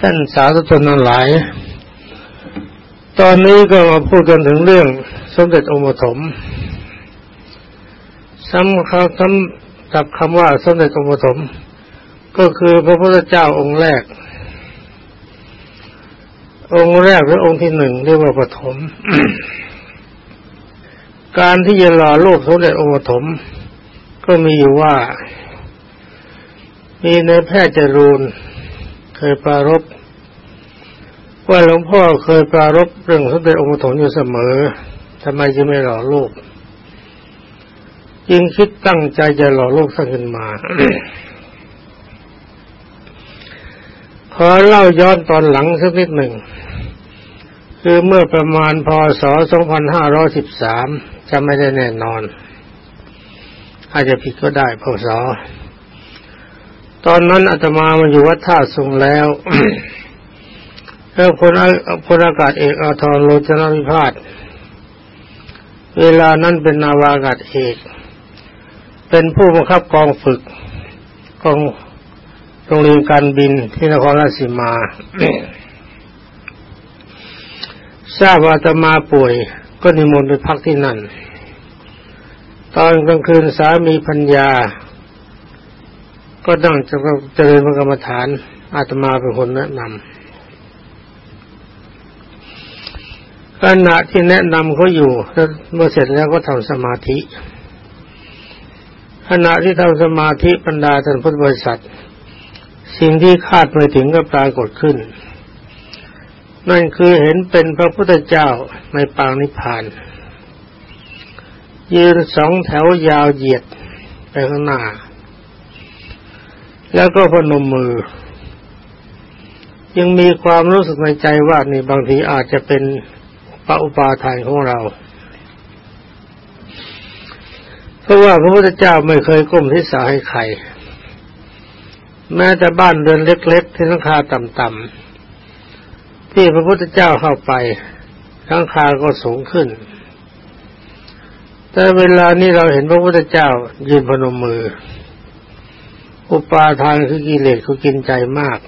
ท่านสาธุชนทั้งหลาย ตอนนี้ก็มาพูดกันถึงเรื่องสมเด็จองค์ปฐมซ้ำคำซ้ำกับคำว่าสมเด็จองค์ปฐมก็คือพระพุทธเจ้าองค์แรก องค์แรกหรือองค์ที่หนึ่งเรียกว่าปฐมการที่จะหล่อรูปสมเด็จองค์ปฐมก็มีอยู่ว่า มีในแพทย์จรูน เคยปรารบว่าหลวงพ่อเคยปรารบเรื่องสมเด็จองค์ปฐมอยู่เสมอทำไมจะไม่หล่อรูปจึงคิดตั้งใจจะหล่อรูปสร้างขึ้นมาขอเล่าย้อนตอนหลังสักนิดหนึ่ง คือเมื่อประมาณพศ 2513 จะไม่ได้แน่นอน อาจจะผิดก็ได้พศ ตอนนั้นอาตมามาอยู่วัดท่าทรงแล้วแล้วพลพลอากาศเอกอาทรโลจนวิพาทเวลานั้นเป็นนาวากาศเอก เป็นผู้บังคับกองฝึกกองโรงเรียนการบินที่นครราชสีมาทราบว่าอาตมาป่วย ก็นิมนต์ไปพักที่นั่น ตอนกลางคืนสามีพัญญา ก็ต้องจะเจริญพระกรรมฐานอาตมาเป็นคนแนะนำขณะที่แนะนำเขาอยู่เมื่อเสร็จแล้วก็ทำสมาธิขณะที่ทำสมาธิบรรดาท่านพุทธบริษัท สิ่งที่คาดไม่ถึงก็ปรากฏขึ้น นั่นคือเห็นเป็นพระพุทธเจ้าในปางนิพพาน ยืนสองแถวยาวเหยียดไปข้างหน้า แล้วก็พนมมือ ยังมีความรู้สึกในใจว่านี่บางทีอาจจะเป็นพระอุปาทานของเรา เพราะว่าพระพุทธเจ้าไม่เคยก้มทิศาให้ใคร แม้แต่บ้านเรือนเล็กๆ ที่ทั้งคาต่ำๆที่พระพุทธเจ้าเข้าไปทั้งคาก็สูงขึ้น แต่เวลานี้เราเห็นพระพุทธเจ้ายืนพนมมือ อุปาทานคือกิเลสเขากินใจมาก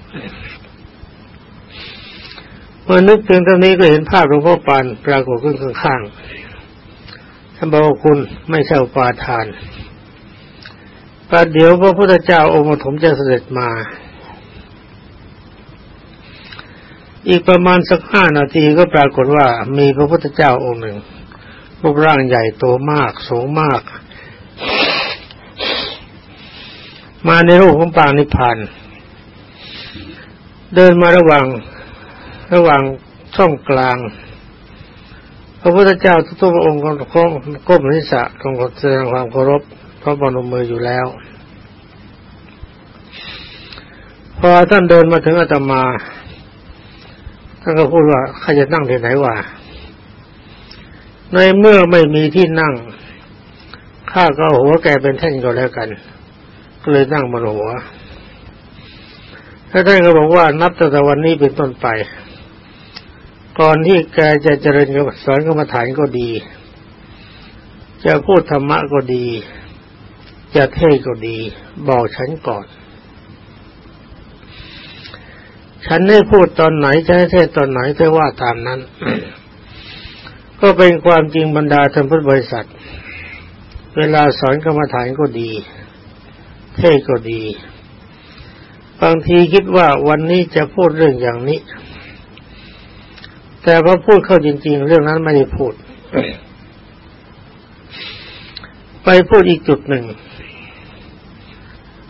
เมื่อนึกถึงตรงนี้ก็เห็นภาพหลวงพ่อปานปรากฏขึ้นข้างๆท่านบอกว่าคุณไม่ใช่อุปาทานประเดี๋ยวพระพุทธเจ้าองค์ปฐมจะเสด็จมา อีกประมาณสักห้านาทีก็ปรากฏว่ามีพระพุทธเจ้าองค์หนึ่งรูปร่างใหญ่โตมากสูงมาก มาในรูปของปางนิพพาน เดินมาระหว่างระหว่างช่องกลาง พระพุทธเจ้าทุกพระองค์ก็ก้มศีรษะตรงแสดงความเคารพพระบนมืออยู่แล้ว พอท่านเดินมาถึงอาตมาท่านก็พูดว่าใครจะนั่งที่ไหนวะในเมื่อไม่มีที่นั่งข้าก็หัวแกเป็นแท่นก็แล้วกัน ก็เลยนั่งบนหัวท่านก็บอกว่านับแต่วันนี้เป็นต้นไป ก่อนที่แกจะเจริญกับสอนกรรมฐานก็ดี จะพูดธรรมะก็ดี จะเทศก็ดี บอกฉันก่อน ฉันได้พูดตอนไหนจะเทศตอนไหนไปว่าตามนั้น ก็เป็นความจริงบรรดาท่านพุทธบริษัท เวลาสอนกรรมฐานก็ดี เทศก็ดี บางทีคิดว่าวันนี้จะพูดเรื่องอย่างนี้ แต่พอพูดเข้าจริง ๆ เรื่องนั้นไม่ได้พูด ไปพูดอีกจุดหนึ่ง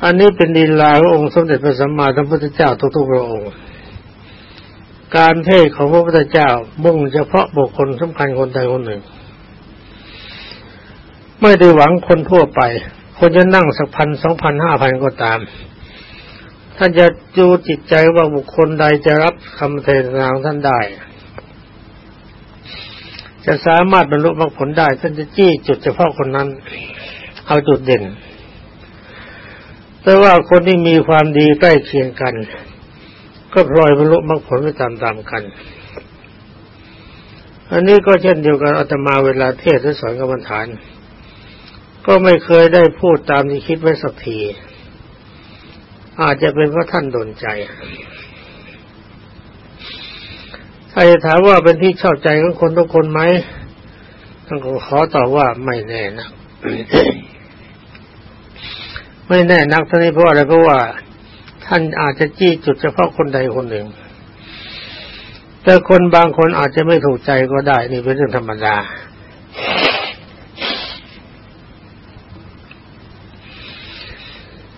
อันนี้เป็นดีลาขององค์สมเด็จพระสัมมาสัมพุทธเจ้าทุกๆพระองค์การเทศของพระพุทธเจ้ามุ่งเฉพาะบุคคลสำคัญคนใดคนหนึ่ง ไม่ได้หวังคนทั่วไป คนจะนั่งสักพันสองพันห้าพันก็ตามท่านจะดูจิตใจว่าบุคคลใดจะรับคำเทศนาของท่านได้ จะสามารถบรรลุมรรคผลได้ ท่านจะจี้จุดเฉพาะคนนั้น เอาจุดเด่น แต่ว่าคนที่มีความดีใกล้เคียงกัน ก็พลอยบรรลุมรรคผลไปตามๆกัน อันนี้ก็เช่นเดียวกันอาตมาเวลาเทศน์สอนกรรมฐาน ก็ไม่เคยได้พูดตามที่คิดไว้สักที อาจจะเป็นเพราะท่านโดนใจถ้าจะถามว่าเป็นที่ชอบใจของคนทุกคนไหมท่านก็ขอตอบว่าไม่แน่นะไม่แน่นักท่านี้เพราะอะไรเพราะว่า ท่านอาจจะจี้จุดเฉพาะคนใดคนหนึ่ง แต่คนบางคนอาจจะไม่ถูกใจก็ได้ นี่เป็นเรื่องธรรมดา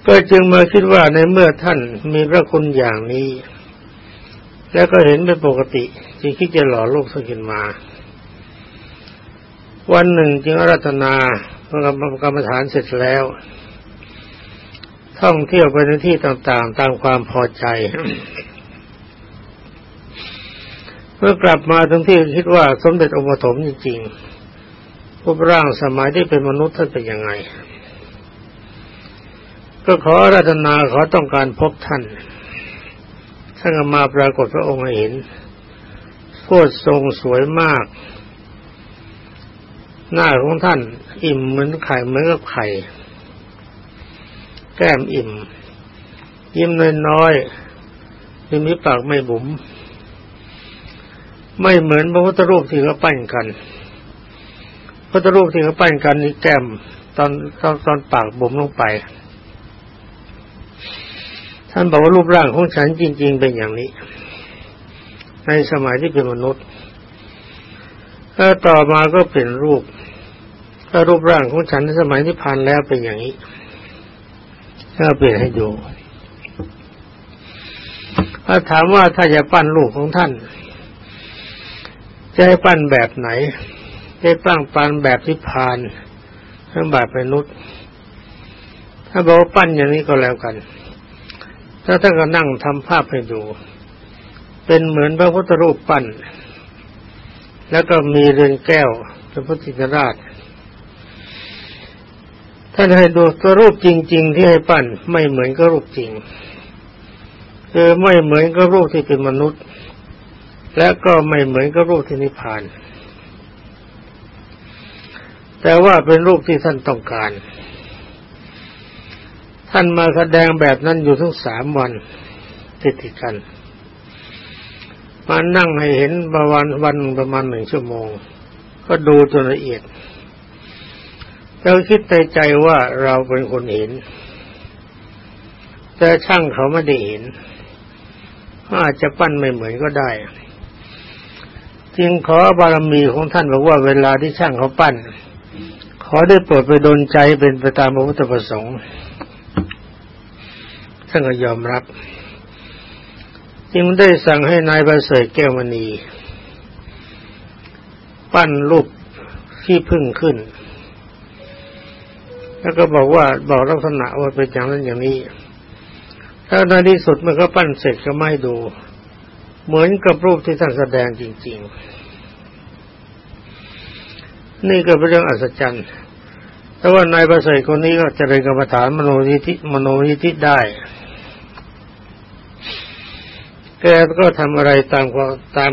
ก็จึงมาคิดว่าในเมื่อท่านมีพระคุณอย่างนี้ แล้วก็เห็นเป็นปกติ จึงคิดจะหล่อโลกสกินมา วันหนึ่งจึงรัตนาพระกรรมฐานเสร็จแล้ว ท่องเที่ยวไปในที่ต่างๆ ตามความพอใจเมื่อกลับมาทั้งที่คิดว่าสมเด็จองค์ปฐมจริงๆรูปร่างสมัยที่เป็นมนุษย์ท่านเป็นยังไง ก็ขอรัตนาขอต้องการพบท่านท่านมาปรากฏพระองค์เห็นโคตรทรงสวยมาก หน้าของท่าน อิ่มเหมือนไข่เหมือนกับไข่ แก้มอิ่ม ยิ้มน้อยๆยิ้มีปากไม่บุ๋มไม่เหมือนพระพุทธรูปที่เขาปั้นกันพระพุทธรูปที่เขาปั้นกันนี่แก้มตอนตอนตอนปากบุ๋มลงไป ท่านบอกว่ารูปร่างของฉันจริง ๆ เป็นอย่างนี้ ในสมัยที่เป็นมนุษย์ถ้าต่อมาก็เปลี่ยนรูปถ้ารูปร่างของฉันในสมัยที่ผ่านแล้วเป็นอย่างนี้ถ้าเปลี่ยนให้ดูถ้าถามว่าถ้าจะปั้นรูปของท่าน จะให้ปั้นแบบไหนจะปั้นปั้นแบบที่ผ่านหรือแบบมนุษย์ ถ้าบอกว่าปั้นอย่างนี้ก็แล้วกัน ถ้าท่านก็นั่งทำภาพให้ดู เป็นเหมือนพระพุทธรูปปั้น แล้วก็มีเรือนแก้วพระพุทธราชท่านให้ดูตัวรูปจริง ๆ ที่ให้ปั้น ไม่เหมือนกับรูปจริงคือไม่เหมือนกับรูปที่เป็นมนุษย์ และก็ไม่เหมือนกับรูปที่นิพพาน แต่ว่าเป็นรูปที่ท่านต้องการ ท่านมาแสดงแบบนั้นอยู่ทั้งสามวันติดติดกันมานั่งให้เห็นประวันวันประมาณหนึ่งชั่วโมง ก็ดูจนละเอียดเราคิดในใจว่าเราเป็นคนเห็น แต่ช่างเขาไม่ได้เห็นอาจจะปั้นไม่เหมือนก็ได้ จึงขอบารมีของท่านบอกว่าเวลาที่ช่างเขาปั้น ขอได้โปรดไปดนใจเป็นไปตามพระพุทธประสงค์ ท่านก็ยอมรับจึงได้สั่งให้นายประเสริฐแก้วมณี ปั้นรูปที่พึ่งขึ้น แล้วก็บอกว่าบอกลักษณะว่าเป็นอย่างนั้นอย่างนี้ ถ้าในที่สุดมันก็ปั้นเสร็จก็ไม่ดู เหมือนกับรูปที่ท่านแสดงจริง ๆ นี่ก็เป็นเรื่องอัศจรรย์แต่ว่านายประเสริฐคนนี้ก็จะเริญกรรมฐานมโนยิธิมโนยิธิได้ แกก็ทำอะไรตามความตาม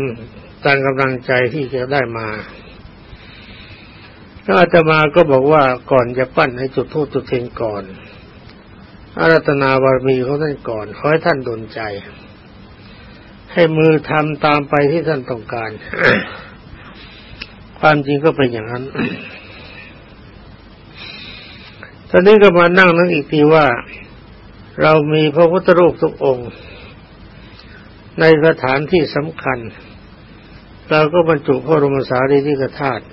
ตามกำลังใจที่แกได้มาถ้าอาตมาก็บอกว่าก่อนจะปั้นให้จุดทูตจุดเทียนก่อนอารัตนาบารมีของท่านก่อนขอให้ท่านดลใจ ให้มือทำตามไปที่ท่านต้องการ ความจริงก็เป็นอย่างนั้นตอนนี้ก็มานั่งนึกอีกทีว่า เรามีพระพุทธรูปทุกองค์ ในสถานที่สำคัญ เราก็บรรจุพระบรมสารีริกธาตุ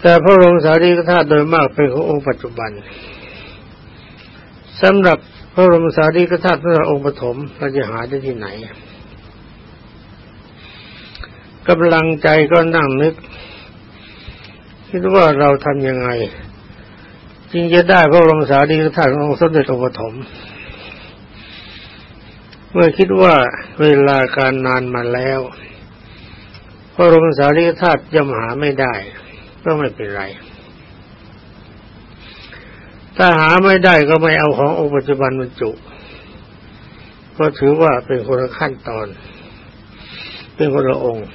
แต่พระบรมสารีริกธาตุโดยมากเป็นขององค์ปัจจุบันสำหรับพระบรมสารีริกธาตุพระองค์ปฐมเราจะหาได้ที่ไหนกำลังใจก็นั่งนึก คิดว่าเราทำยังไง จึงจะได้พระบรมสารีริกธาตุขององค์สมเด็จองค์ปฐม เมื่อคิดว่าเวลาการนานมาแล้วพระรมสารีธาตุย่อมหาไม่ได้ ก็ไม่เป็นไร ถ้าหาไม่ได้ก็ไม่เอาขององค์ปัจจุบันบรรจุ ก็ถือว่าเป็นคนละขั้นตอน เป็นคนละองค์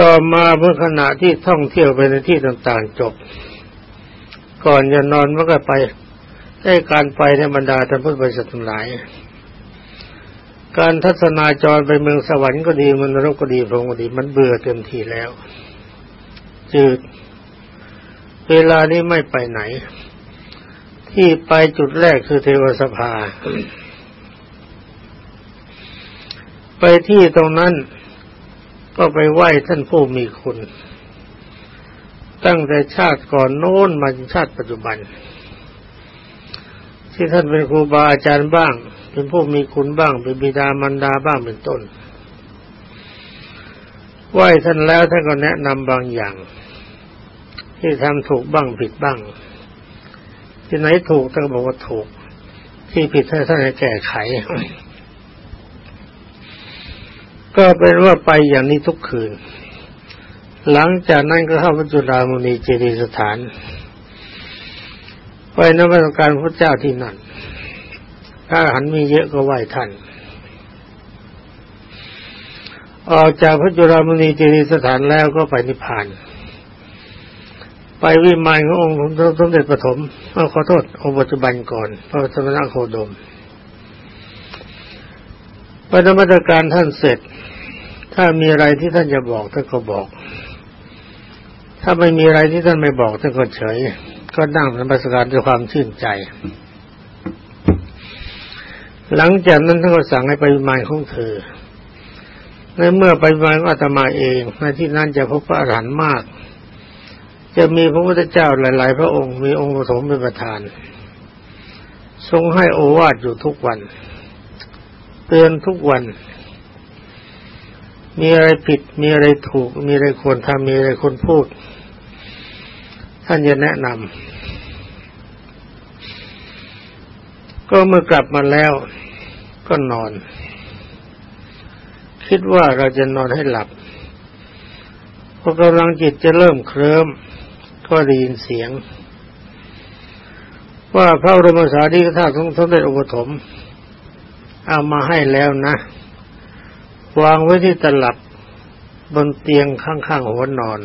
ต่อมาเมื่อขณะที่ท่องเที่ยวไปในที่ต่างๆจบ ก่อนจะนอนมันก็ไป ได้การไปในบรรดาท่านพุทธบริษัททั้งหลาย การทัศนาจรไปเมืองสวรรค์ก็ดีมันนรกก็ดีพรหมก็ดี มันเบื่อเต็มทีแล้ว จืด เวลานี้ไม่ไปไหน ที่ไปจุดแรกคือเทวสภา ไปที่ตรงนั้นก็ไปไหว้ท่านผู้มีคุณ ตั้งแต่ชาติก่อนโน้นมาชาติปัจจุบัน ที่ท่านเป็นครูบาอาจารย์บ้าง เป็นผู้มีคุณบ้าง เป็นบิดามารดาบ้างเป็นต้นไหว้ท่านแล้วท่านก็แนะนำบางอย่าง ที่ทำถูกบ้างผิดบ้าง ที่ไหนถูกท่านบอกว่าถูก ที่ผิดท่านท่านให้แก้ไข ก็เป็นว่าไปอย่างนี้ทุกคืน หลังจากนั้นก็เข้าพระจุฬามณีเจดีสถาน ไปนมัสการพระเจ้าที่นั่นถ้าหันมีเยอะก็ไหว้ท่าน ออกจากพระจุลามณีเจดีสถานแล้วก็ไปนิพพาน ไปวิมานขององค์สมเด็จปฐมขอโทษองค์ปัจจุบันก่อน พระสมณโคดมปฏิบัตการท่านเสร็จ ถ้ามีอะไรที่ท่านจะบอกท่านก็บอก ถ้าไม่มีอะไรที่ท่านไม่บอกท่านก็เฉย ก็นั่งนมัสการด้วยความชื่นใจ หลังจากนั้นท่านก็สั่งให้ไปวิมานของเธอในเมื่อไปวิมานอาตมาเองในที่นั้นจะพบพระอรหันต์มาก จะมีพระพุทธเจ้าหลาย ๆ พระองค์มีองค์ปฐมเป็นประธาน ทรงให้โอวาทอยู่ทุกวัน เตือนทุกวันมีอะไรผิด มีอะไรถูก มีอะไรควรทำมีอะไรควรพูด ท่านจะแนะนำก็เมื่อกลับมาแล้วก็นอน คิดว่าเราจะนอนให้หลับพอกำลังจิตจะเริ่มเคลิ้มก็ได้ยินเสียง ว่าพระบรมสารีริกธาตุของสมเด็จอุปถมเอามาให้แล้วนะ วางไว้ที่ตลับบนเตียงข้างๆหัวนอน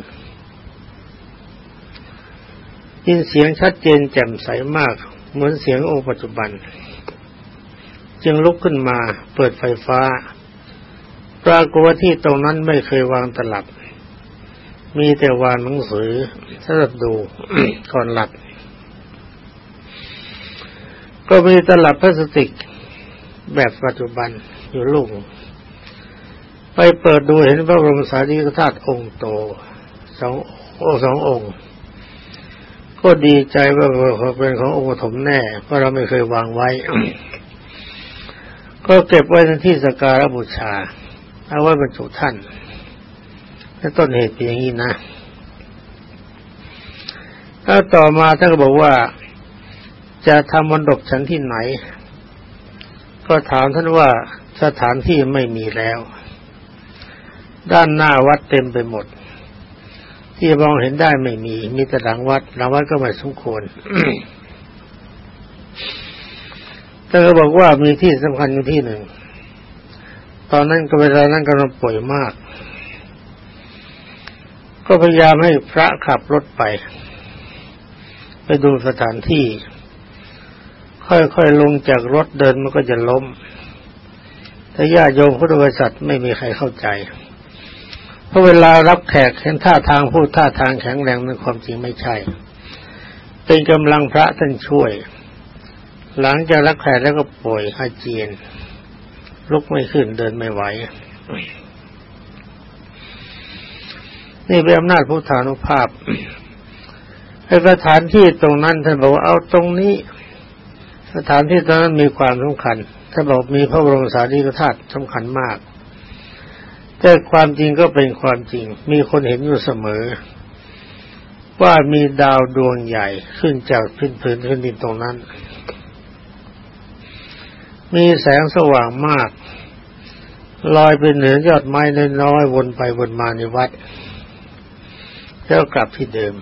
ยินเสียงชัดเจนแจ่มใสมาก เหมือนเสียงองค์ปัจจุบัน จึงลุกขึ้นมาเปิดไฟฟ้า ปรากฏว่าที่ตรงนั้นไม่เคยวางตลับ มีแต่วางหนังสือสำหรับดูก่อนหลับ ก็มีตลับพลาสติกแบบปัจจุบันอยู่ลูก ไปเปิดดูเห็นพระบรมสารีริกธาตุองค์โตสองสององค์ ก็ดีใจว่าเป็นขององค์ปฐมแน่เพราะเราไม่เคยวางไว้ ก็เก็บไว้ในที่สการบูชา เอาไว้บรรจุท่านและต้นเหตุเป็นอย่างนี้นะถ้าต่อมาท่านก็บอกว่าจะทำมนดบฉันที่ไหน ก็ถามท่านว่าสถานที่ไม่มีแล้ว ด้านหน้าวัดเต็มไปหมด ที่มองเห็นได้ไม่มี มีแต่หลังวัดหลังวัดก็ไม่สมควรแต่ก็บอกว่ามีที่สำคัญอยู่ที่หนึ่ง ตอนนั้นก็เวลานั้นกำลังป่วยมาก ก็พยายามให้พระขับรถไป ไปดูสถานที่ ค่อยๆลงจากรถเดินมันก็จะล้มแต่ญาติโยมพุทธบริษัทไม่มีใครเข้าใจ ราะเวลารับแขกเห็นท่าทางพูดท่าทางแข็งแรงในความจริงไม่ใช่ เป็นกำลังพระท่านช่วย หลังจากรับแขกแล้วก็ป่วยอาเจียน ลุกไม่ขึ้นเดินไม่ไหวนี่เป็นอำนาจพุทธานุภาพไอ้สถานที่ตรงนั้นท่านบอกว่าเอาตรงนี้ สถานที่ตรงนั้นมีความสำคัญท่านบอกมีพระบรมสารีริกธาตุสำคัญมาก แต่ความจริงก็เป็นความจริง มีคนเห็นอยู่เสมอ ว่ามีดาวดวงใหญ่ขึ้นจากพื้นพื้นพื้นดินตรงนั้น มีแสงสว่างมาก ลอยไปเหนือยอดไม้น้อยๆวนไปวนมาในวัดแล้วกลับที่เดิม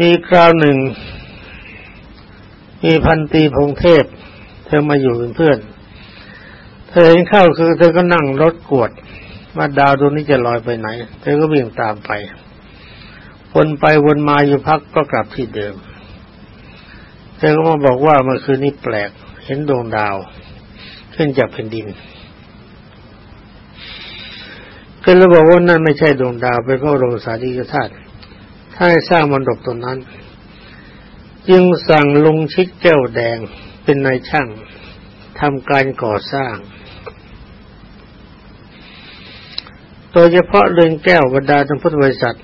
มีคราวหนึ่ง มีพันตีพงเทพ เธอมาอยู่เป็นเพื่อน เธอเห็นเข้าคือเธอก็นั่งรถกวดว่าดาวดวงนี้จะลอยไปไหน เธอก็วิ่งตามไป วนไปวนมาอยู่พักก็กลับที่เดิม เธอก็มาบอกว่าเมื่อคืนนี้แปลก เห็นดวงดาว ขึ้นจากแผ่นดิน ก็เลยบอกว่านั่นไม่ใช่ดวงดาวเป็นพระบรมสารีริกธาตุถ้าให้สร้างมณฑปตรงนั้น จึงสั่งลุงชิดแก้วแดงเป็นนายช่างทำการก่อสร้าง โดยเฉพาะเรือนแก้วบรรดาทั้งพุทธบริษัท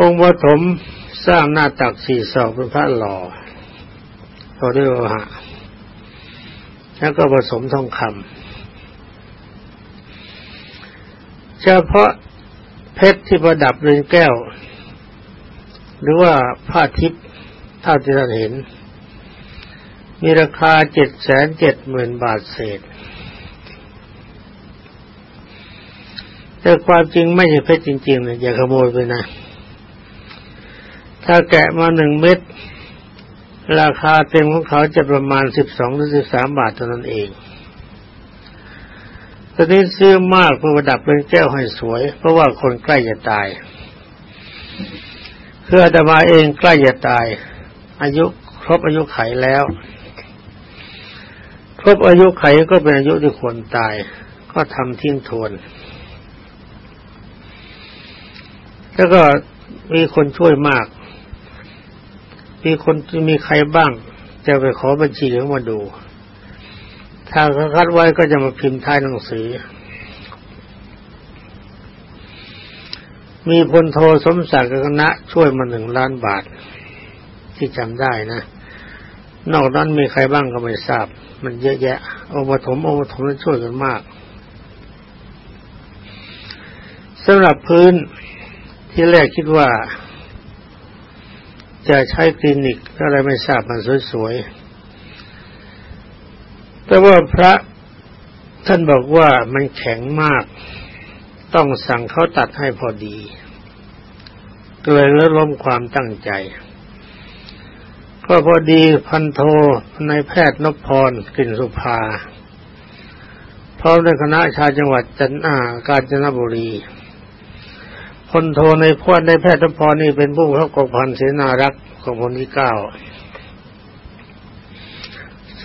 องค์ปฐมสร้างหน้าตักสี่ศอกเป็นพระหล่อต่อด้วยโลหะแล้วก็ผสมทองคำเฉพาะเพชรที่ประดับเรือนแก้ว หรือว่าผ้าทิพย์เท่าที่ท่านเห็น มีราคาเจ็ดแสนเจ็ดหมื่นบาทเศษ แต่ความจริงไม่ใช่เพชรจริงๆนะอย่าขโมยไปนะ ถ้าแกะมาหนึ่งเม็ดราคาเต็มของเขาจะประมาณสิบสองหรือสิบสามบาทเท่านั้นเองตอนนี้ซื้อมากเพื่อประดับเป็นแก้วให้สวย เพราะว่าคนใกล้จะตาย เพื่อจะมาเองใกล้จะตาย อายุครบอายุไขแล้ว ครบอายุไขก็เป็นอายุที่ควรตาย ก็ทำทิ้งทวน แล้วก็มีคนช่วยมาก มีคนมีใครบ้าง จะไปขอบัญชีเขามาดู ถ้าเขาคัดไว้ก็จะมาพิมพ์ท้ายหนังสือ มีพลโทสมศักดิ์คณะช่วยมาหนึ่งล้านบาท ที่จำได้นะ นอกนั้นมีใครบ้างก็ไม่ทราบ มันเยอะแยะองค์ปฐมองค์ปฐมนั้นช่วยกันมากสำหรับพื้น ที่แรกคิดว่า จะใช้คลินิกอะไรไม่ทราบมันสวยๆ แต่ว่าพระท่านบอกว่ามันแข็งมาก ต้องสั่งเขาตัดให้พอดีเลยลดล้มความตั้งใจ ก็พอดีพันโทในแพทย์นพพรกลิ่นสุภาพร้อมด้วยคณะชาวจังหวัดจันอากาญจนบุรี พลโทในพวดในแพทย์พรนี่เป็นผู้เข้ากองพันเสนารักษ์ของพลที่เก้า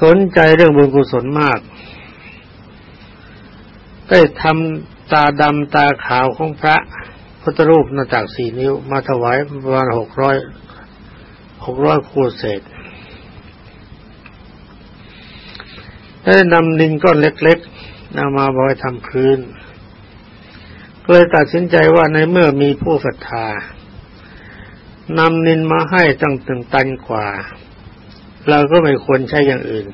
สนใจเรื่องบุญกุศลมาก ได้ทำตาดำตาขาวของพระพุทธรูปหน้าตักสี่นิ้ว มาถวายประมาณหกร้อยหกร้อยคูเศษ ได้นำดินก้อนเล็กๆนำมาบอยทำพื้น ก็เลยตัดสินใจว่าในเมื่อมีผู้ศรัทธานำนินมาให้ตั้งตึงตันกว่า เราก็ไม่ควรใช้อย่างอื่น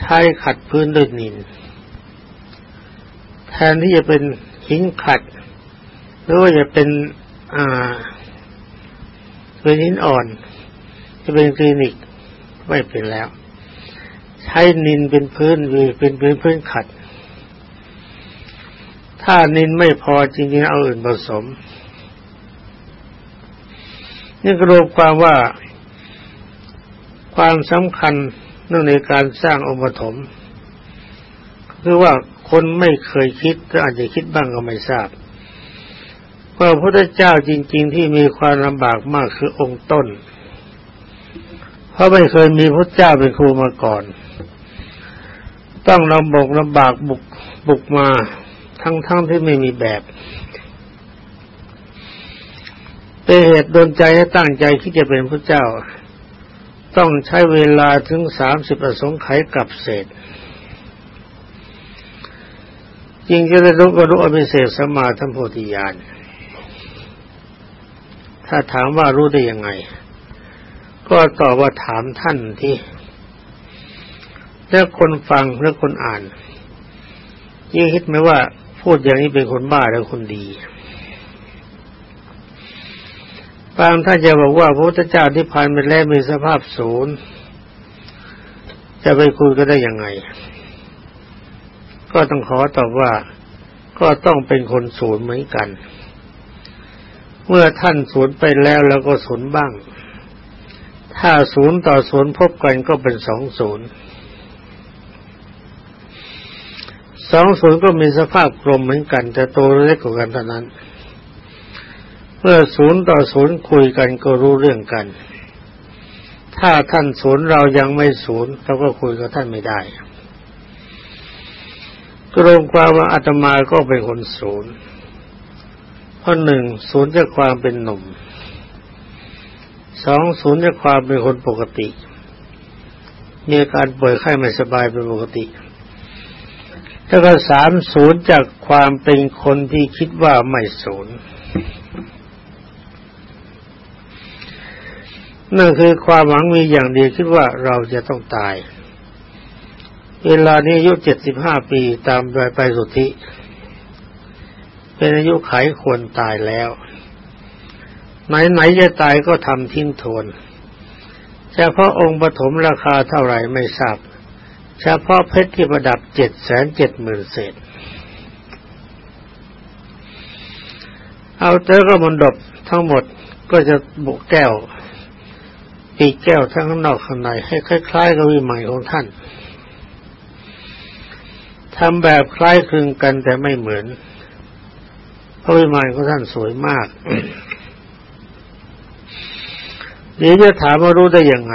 ใช้ขัดพื้นด้วยนิน แทนที่จะเป็นหินขัด หรือว่าจะเป็นอ่าเป็นหินอ่อน จะเป็นคลินิกไม่เป็นแล้ว ใช้นินเป็นพื้นเป็นเป็นพื้นขัด ถ้านินไม่พอจริงๆเอาอื่นผสม นี่กรบความว่าความสำคัญเรื่องในการสร้างองค์ปฐมคือว่าคนไม่เคยคิดก็อาจจะคิดบ้างก็ไม่ทราบว่าพระพุทธเจ้าจริง ๆ ที่มีความลำบากมากคือองค์ต้น เพราะไม่เคยมีพระเจ้าเป็นครูมาก่อน ต้องลำบกลำบากบุกบุกมา ทั้งๆทที่ไม่มีแบบเป็นเหตุดนใจให้ตั้งใจที่จะเป็นพระเจ้า ต้องใช้เวลาถึงสามสิบประสงค์ไขกับเศษจริงจะได้รู้ก็รู้อภิเศษสมาธิโพธิญาณถ้าถามว่ารู้ได้ยังไง ก็ตอบว่าถามท่านที่แล้วคนฟังแล้วคนอ่านยิ่งคิดไหมว่า พูดอย่างนี้เป็นคนบ้าหรือคนดีบางท่านจะบอกว่าพระพุทธเจ้าที่ผ่านไปแล้วมีสภาพศูนย์จะไปคุยก็ได้ยังไง ก็ต้องขอตอบว่าก็ต้องเป็นคนศูนย์เหมือนกัน เมื่อท่านศูนย์ไปแล้วแล้วก็ศูนย์บ้าง ถ้าศูนย์ต่อศูนย์พบกันก็เป็นสองศูนย์ สองศูนย์ก็มีสภาพกลมเหมือนกัน แต่โตเล็กกว่ากันเท่านั้น เมื่อศูนย์ต่อศูนย์คุยกันก็รู้เรื่องกัน ถ้าท่านศูนย์เรายังไม่ศูนย์เราก็คุยกับท่านไม่ได้กรมความว่าอาตมาก็เป็นคนศูนย์เพราะหนึ่งศูนย์จากความเป็นหนุ่มสองศูนย์จากความเป็นคนปกติ มีอาการป่วยไข้ไม่สบายเป็นปกติ แล้วก็สามศูนย์จากความเป็นคนที่คิดว่าไม่ศูนย์นั่นคือความหวังมีอย่างเดียวคิดว่าเราจะต้องตาย เวลานี้อายุเจ็ดสิบห้าปีตามไปไปสุทธิ เป็นอายุไขควรตายแล้ว ไหนๆจะตายก็ทำทิ้งทวนเฉพาะองค์ปฐมราคาเท่าไหร่ไม่ทราบ เฉพาะเพชรที่ประดับเจ็ดแสนเจ็ดหมื่นเศษ เอาเจอก็มนดบทั้งหมดก็จะบุกแก้วปีแก้วทั้งข้างนอกข้างในให้คล้ายๆกับวิมานของท่านทำแบบคล้ายคลึงกันแต่ไม่เหมือน พระวิมานของท่านสวยมากเดี๋ยวจะถามว่ารู้ได้ยังไง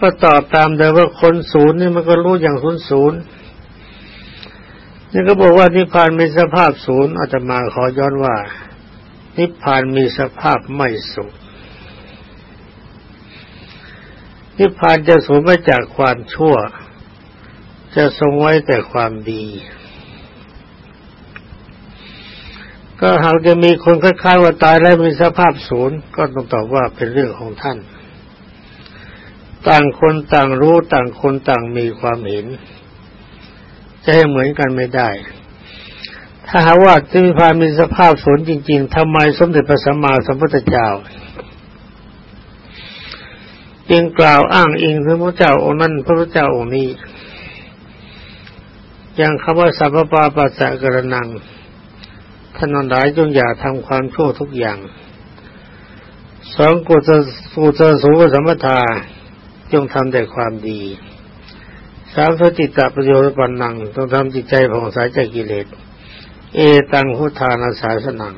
ก็ตอบตามแต่ว่าคนศูนย์นี่มันก็รู้อย่างศูนย์ศูนย์นี่ก็บอกว่านิพพานมีสภาพศูนย์อาตมาขอย้อนว่า นิพพานมีสภาพไม่ศูนย์นิพพานจะสูญมาจากความชั่ว จะทรงไว้แต่ความดี ก็หากจะมีคนคล้ายๆว่าตายแล้วมีสภาพศูนย์ก็ต้องตอบว่าเป็นเรื่องของท่าน ต่างคนต่างรู้ต่างคนต่างมีความเห็น จะให้เหมือนกันไม่ได้ ถ้าหาว่าที่มีพามีสภาพศูนจริง ๆทำไมสมเด็จพระสัมมาสัมพุทธเจ้าจึงกล่าวอ้างอิงถึงพระเจ้าองค์นั้นพระเจ้าองค์นี้อย่างคำว่าสัพพปาปัสสะกระนังท่านนั้นหลายจงอย่าทำความชั่วทุกอย่าง สองกุศลกุศลสูงสมถา จงทำแต่ความดีสามสติตะประโยชน์ปันนังต้องทำจิตใจผ่องใสจากกิเลส เอตังพุทธานาสาสนัง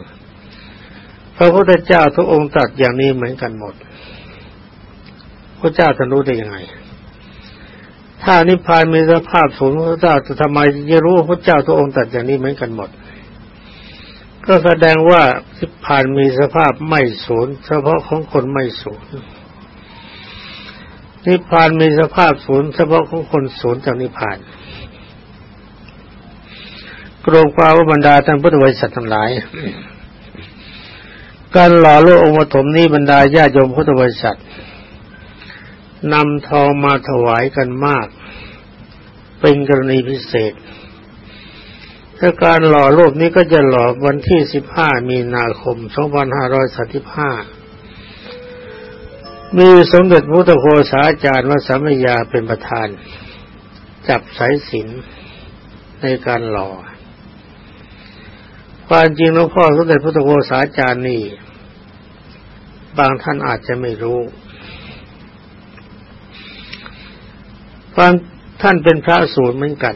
พระพุทธเจ้าทุกองค์ตัดอย่างนี้เหมือนกันหมด พระเจ้าจะรู้ได้ยังไง ถ้านิพพานมีสภาพสูงพระเจ้าจะทำไมจะรู้พระเจ้าทุกองค์ตัดอย่างนี้เหมือนกันหมด ก็แสดงว่านิพพานมีสภาพไม่สูญเฉพาะของคนไม่สูญ นิพพานมีสภาพสูญเฉพาะของคนสูญจากนิพพานกรมความว่าบรรดาท่านพุทธวิสัททั้งหลาย การหล่อโลกองค์ปฐมนี้บรรดาญาโยมพุทธบริษัทนำทองมาถวายกันมาก เป็นกรณีพิเศษ ถ้าการหล่อรูปนี้ก็จะหล่อวันที่ 15 มีนาคม 2535 มีสมเด็จพุทธโฆษาจารย์วสามยาเป็นประธาน จับสายสินในการหล่อความจริงหลวงพ่อสมเด็จพุทธโฆษาจารย์นี่ บางท่านอาจจะไม่รู้ความท่านเป็นพระศูนย์เหมือนกัน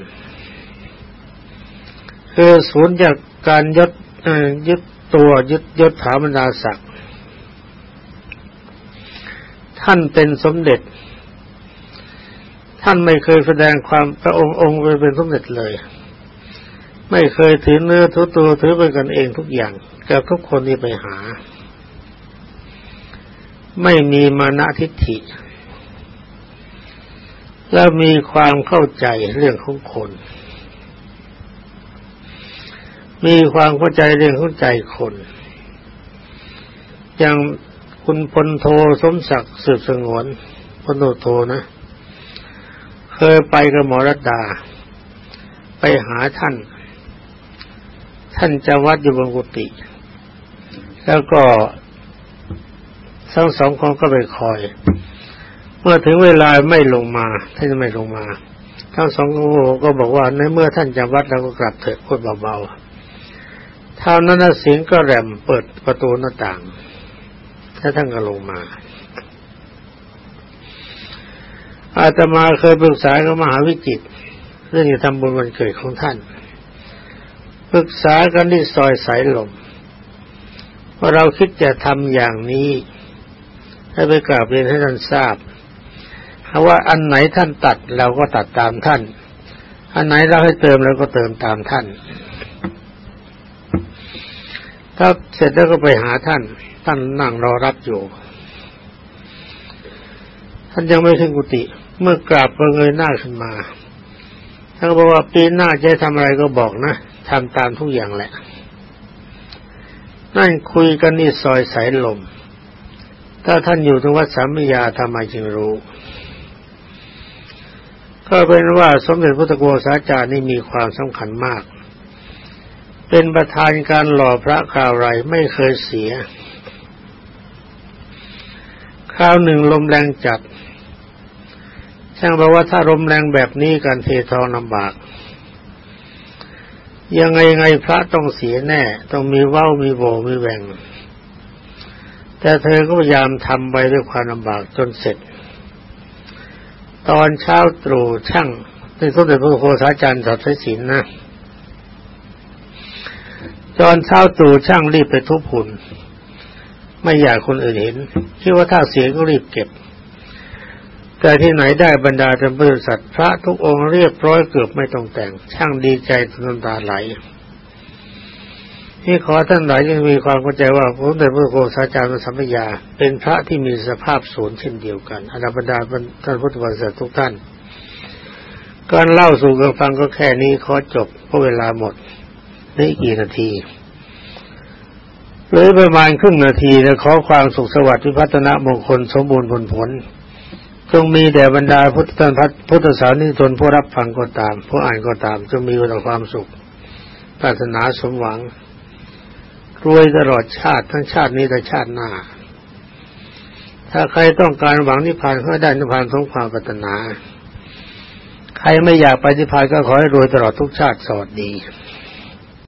คือศูนย์จากการยึดยึดตัวยึดยศถาบรรดาศักดิ์ ท่านเป็นสมเด็จ ท่านไม่เคยแสดงความพระองค์องค์เป็นสมเด็จเลย ไม่เคยถือเนื้อทุตัวถือเป็นกันเองทุกอย่างกับทุกคนที่ไปหา ไม่มีมานะทิฏฐิ แล้วมีความเข้าใจเรื่องของคน มีความเข้าใจเรื่องของใจคนอย่าง คุณพลโทสมศักดิ์สืบสงวนพลโทโทนะ เคยไปกับหมอรัตดา ไปหาท่าน ท่านจะวัดอยู่บนกุฏิแล้วก็ทั้งสองคนก็ไปคอย เมื่อถึงเวลาไม่ลงมาท่านไม่ลงมา ทั้งสองคนก็บอกว่าในเมื่อท่านจะวัดเราก็กลับเถิดพูดเบาๆเท่านั้นเสียงก็แรมเปิดประตูหน้าต่าง ถ้าท่านก็ลงมา อาตมาเคยปรึกษากับมหาวิจิตเรื่องจะทำบุญวันเกิดของท่าน ปรึกษากันที่ซอยสายลมว่าเราคิดจะทำอย่างนี้ ให้ไปกราบเรียนให้ท่านทราบว่าอันไหนท่านตัดเราก็ตัดตามท่าน อันไหนเราให้เติมแล้วก็เติมตามท่าน ถ้าเสร็จแล้วก็ไปหาท่าน ท่านนั่งรอรับอยู่ ท่านยังไม่ถึงกุฏิเมื่อกราบก็เงยหน้าขึ้นมาท่านก็บอกว่าปีหน้าจะทำอะไรก็บอกนะทำตามทุกอย่างแหละ นั่นคุยกันนี่ซอยสายลม ถ้าท่านอยู่ตรงวัดสามยาทำไมจึงรู้ ก็เป็นว่าสมเด็จพระตะโกษาจารย์นี่มีความสำคัญมาก เป็นประธานการหล่อพระคราวไรไม่เคยเสีย คราวหนึ่งลมแรงจัด ช่างบอกว่าถ้าลมแรงแบบนี้การเททองลำบาก ยังไงไงพระต้องเสียแน่ ต้องมีเว้ามีโบมีแหวงแต่เธอก็พยายามทำไปด้วยความลำบากจนเสร็จ ตอนเช้าตรู่ช่างเป็นสมเด็จพระโคสาจารย์สัตย์ศิลนะ ตอนเช้าตรู่ช่างรีบไปทุบหุ่น ไม่อยากคนอื่นเห็นคิดว่าถ้าเสียก็รีบเก็บ แต่ที่ไหนได้บรรดาท่านบริษัทพระทุกองค์เรียบร้อยเกือบไม่ต้องแต่ง ช่างดีใจจนน้ำตาไหลนี่ขอท่านหลายยังมีความเข้าใจว่าพระเดชพระโคสาจารย์สัมปยา เป็นพระที่มีสภาพศูนย์เช่นเดียวกันอนาบรรดาท่านพุทธบริษัททุกท่าน การเล่าสู่กันฟังก็แค่นี้ขอจบเพราะเวลาหมด ได้กี่นาทีเลยประมาณครึ่งนาทีนะขอความสุขสวัสดิ์พิพัฒนมงคลสมบูรณ์ผลผลจงมีแด่บรรดาพุทธท่านพุทธสานิชนผู้รับฟังก็ตาม ผู้อ่านก็ตามจงมีแต่ความสุขปรารถนาสมหวังรวยตลอดชาติทั้งชาตินี้และชาติหน้า ถ้าใครต้องการหวังนิพพานก็ได้นิพพานสมความปรารถนา ใครไม่อยากไปนิพพานก็ขอให้รวยตลอดทุกชาติสวัสดี